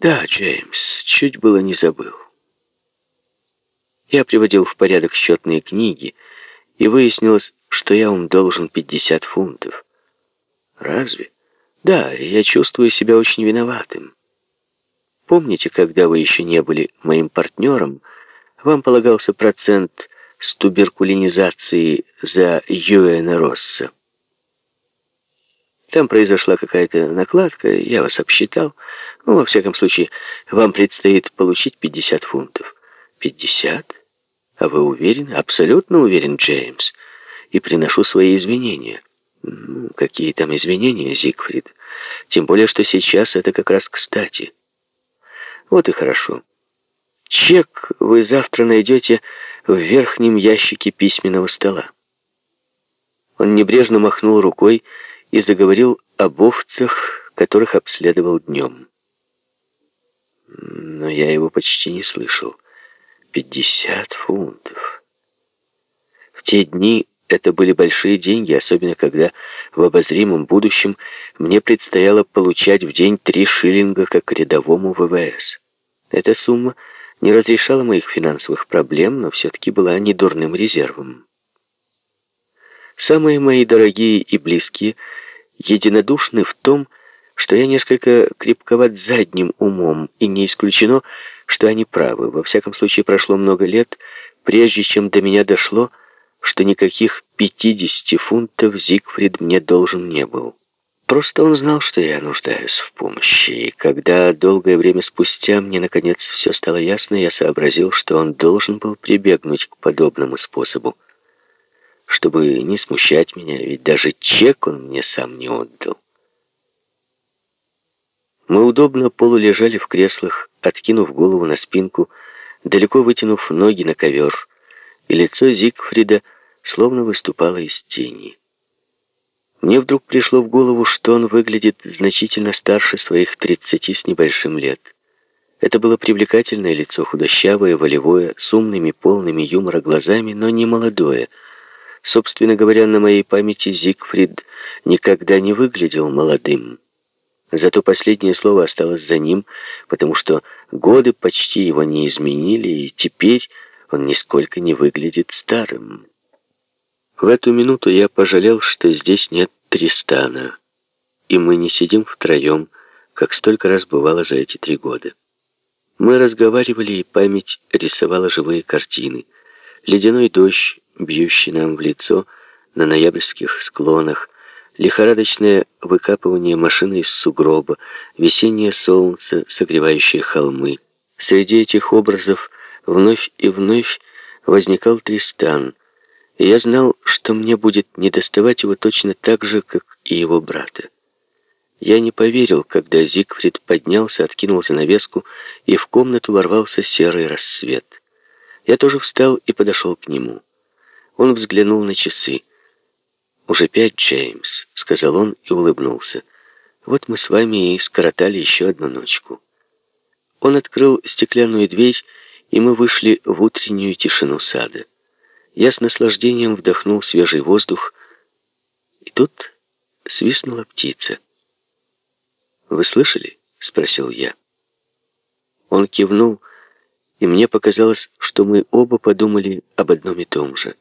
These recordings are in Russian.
Да, Джеймс, чуть было не забыл. Я приводил в порядок счетные книги, и выяснилось, что я вам должен 50 фунтов. Разве? Да, я чувствую себя очень виноватым. Помните, когда вы еще не были моим партнером, вам полагался процент с туберкулинизации за Юэна Росса? Там произошла какая-то накладка, я вас обсчитал. Ну, во всяком случае, вам предстоит получить 50 фунтов. 50? А вы уверены? Абсолютно уверен, Джеймс. И приношу свои извинения. Ну, какие там извинения, Зигфрид? Тем более, что сейчас это как раз кстати. Вот и хорошо. Чек вы завтра найдете в верхнем ящике письменного стола. Он небрежно махнул рукой и заговорил об овцах, которых обследовал днем. Но я его почти не слышал. Пятьдесят фунтов. В те дни это были большие деньги, особенно когда в обозримом будущем мне предстояло получать в день три шиллинга как рядовому ВВС. Эта сумма не разрешала моих финансовых проблем, но все-таки была недурным резервом. Самые мои дорогие и близкие единодушны в том, что я несколько крепковат задним умом, и не исключено, что они правы. Во всяком случае, прошло много лет, прежде чем до меня дошло, что никаких 50 фунтов Зигфрид мне должен не был. Просто он знал, что я нуждаюсь в помощи, и когда долгое время спустя мне, наконец, все стало ясно, я сообразил, что он должен был прибегнуть к подобному способу, чтобы не смущать меня, ведь даже чек он мне сам не отдал. Мы удобно полулежали в креслах, откинув голову на спинку, далеко вытянув ноги на ковер, и лицо Зигфрида словно выступало из тени. Мне вдруг пришло в голову, что он выглядит значительно старше своих тридцати с небольшим лет. Это было привлекательное лицо, худощавое, волевое, с умными, полными юмора глазами, но не молодое. Собственно говоря, на моей памяти Зигфрид никогда не выглядел молодым. Зато последнее слово осталось за ним, потому что годы почти его не изменили, и теперь он нисколько не выглядит старым. В эту минуту я пожалел, что здесь нет Тристана, и мы не сидим втроем, как столько раз бывало за эти три года. Мы разговаривали, и память рисовала живые картины. Ледяной дождь, бьющий нам в лицо на ноябрьских склонах, лихорадочное выкапывание машины из сугроба, весеннее солнце, согревающее холмы. Среди этих образов вновь и вновь возникал Тристан, и я знал, что мне будет недоставать его точно так же, как и его брата. Я не поверил, когда Зигфрид поднялся, откинул занавеску, и в комнату ворвался серый рассвет. Я тоже встал и подошел к нему. Он взглянул на часы. «Уже пять, Джеймс», — сказал он и улыбнулся. «Вот мы с вами и скоротали еще одну ночку». Он открыл стеклянную дверь, и мы вышли в утреннюю тишину сада. Я с наслаждением вдохнул свежий воздух, и тут свистнула птица. «Вы слышали?» — спросил я. Он кивнул, и мне показалось, что мы оба подумали об одном и том же.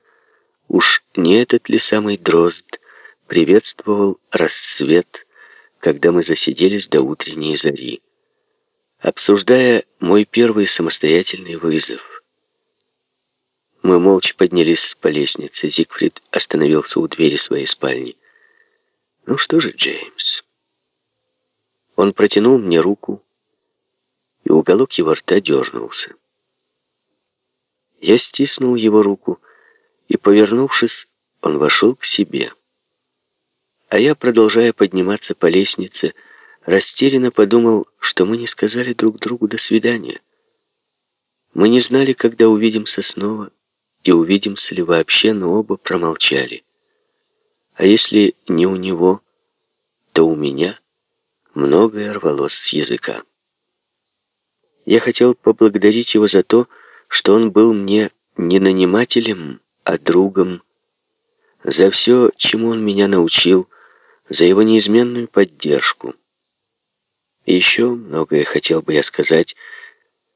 Уж не этот ли самый дрозд приветствовал рассвет, когда мы засиделись до утренней зари, обсуждая мой первый самостоятельный вызов — мы молча поднялись по лестнице. Зигфрид остановился у двери своей спальни. «Ну что же, Джеймс?» Он протянул мне руку, и уголок его рта дернулся. Я стиснул его руку, и, повернувшись, он вошел к себе. А я, продолжая подниматься по лестнице, растерянно подумал, что мы не сказали друг другу «до свидания». Мы не знали, когда увидимся снова, и увидимся ли вообще, но оба промолчали. А если не у него, то у меня многое рвалось с языка. Я хотел поблагодарить его за то, что он был мне не нанимателем, а другом, за все, чему он меня научил, за его неизменную поддержку. И еще многое хотел бы я сказать,